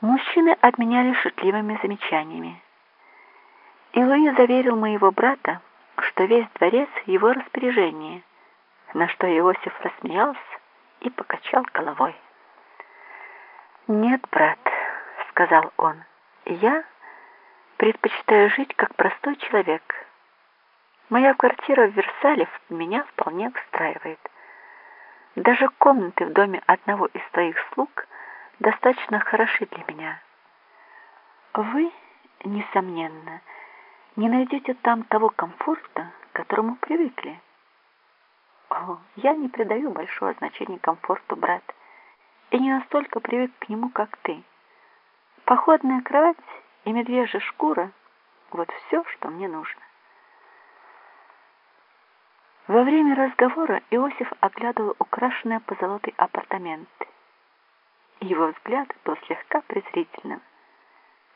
Мужчины обменялись шутливыми замечаниями. И Луи заверил моего брата, что весь дворец его распоряжении, на что Иосиф рассмеялся и покачал головой. «Нет, брат», — сказал он, — «я предпочитаю жить как простой человек. Моя квартира в Версале меня вполне устраивает. Даже комнаты в доме одного из твоих слуг достаточно хороши для меня. Вы, несомненно, не найдете там того комфорта, к которому привыкли. О, я не придаю большого значения комфорту, брат, и не настолько привык к нему, как ты. Походная кровать и медвежья шкура — вот все, что мне нужно. Во время разговора Иосиф оглядывал украшенные позолотой апартаменты. Его взгляд был слегка презрительным,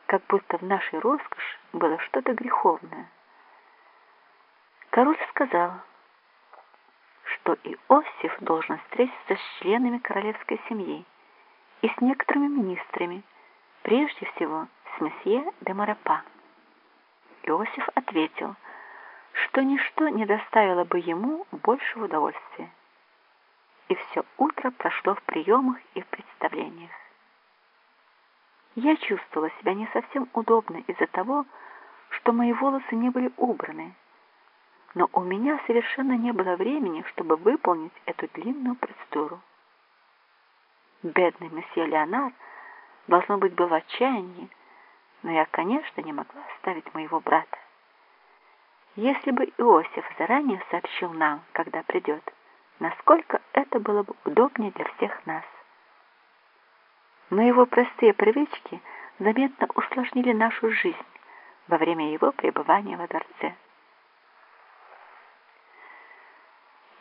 как будто в нашей роскоши было что-то греховное. Король сказал, что Иосиф должен встретиться с членами королевской семьи и с некоторыми министрами, прежде всего с месье де Марапа. Иосиф ответил, что ничто не доставило бы ему большего удовольствия. И все утро прошло в приемах и в представлениях. Я чувствовала себя не совсем удобно из-за того, что мои волосы не были убраны, но у меня совершенно не было времени, чтобы выполнить эту длинную процедуру. Бедный месье Леонар, должно быть, был в отчаянии, но я, конечно, не могла оставить моего брата. Если бы Иосиф заранее сообщил нам, когда придет, насколько это было бы удобнее для всех нас. Но его простые привычки заметно усложнили нашу жизнь во время его пребывания во дворце.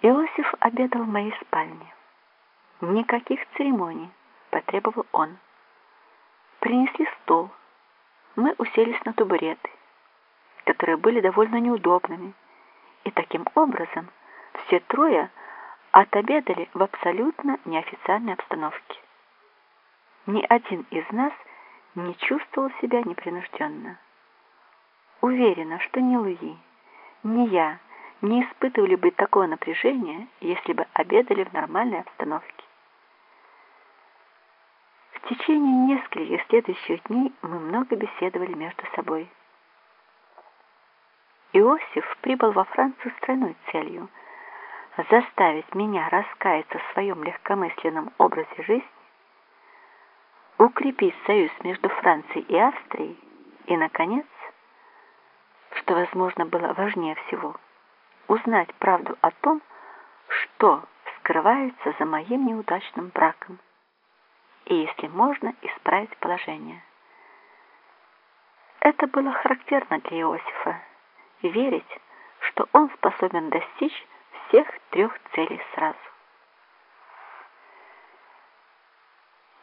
Иосиф обедал в моей спальне. Никаких церемоний, потребовал он. Принесли стол. Мы уселись на табуреты которые были довольно неудобными, и таким образом все трое отобедали в абсолютно неофициальной обстановке. Ни один из нас не чувствовал себя непринужденно. Уверена, что ни Луи, ни я не испытывали бы такого напряжения, если бы обедали в нормальной обстановке. В течение нескольких следующих дней мы много беседовали между собой. Иосиф прибыл во Францию с тройной целью – заставить меня раскаяться в своем легкомысленном образе жизни, укрепить союз между Францией и Австрией и, наконец, что, возможно, было важнее всего, узнать правду о том, что скрывается за моим неудачным браком, и, если можно, исправить положение. Это было характерно для Иосифа верить, что он способен достичь всех трех целей сразу.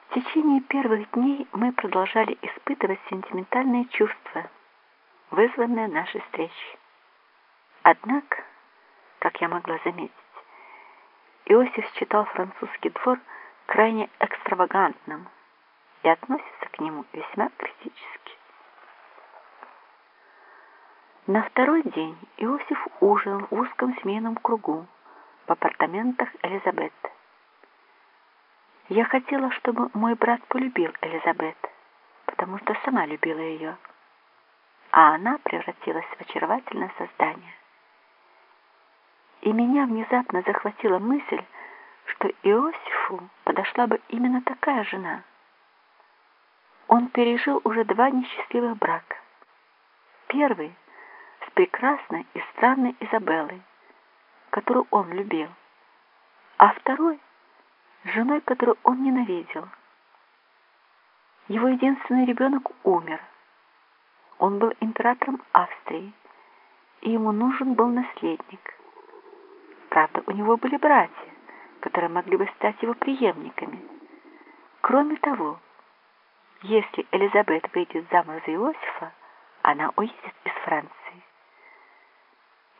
В течение первых дней мы продолжали испытывать сентиментальные чувства, вызванные нашей встречей. Однако, как я могла заметить, Иосиф считал французский двор крайне экстравагантным и относится к нему весьма критически. На второй день Иосиф ужинал в узком семейном кругу в апартаментах Элизабет. Я хотела, чтобы мой брат полюбил Элизабет, потому что сама любила ее, а она превратилась в очаровательное создание. И меня внезапно захватила мысль, что Иосифу подошла бы именно такая жена. Он пережил уже два несчастливых брака. Первый — прекрасной и странной Изабеллой, которую он любил, а второй — женой, которую он ненавидел. Его единственный ребенок умер. Он был императором Австрии, и ему нужен был наследник. Правда, у него были братья, которые могли бы стать его преемниками. Кроме того, если Элизабет выйдет замуж за Иосифа, она уедет из Франции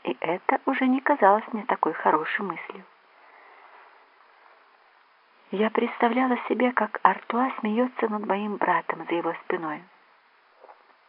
и это уже не казалось мне такой хорошей мыслью. Я представляла себе, как Артуа смеется над моим братом за его спиной.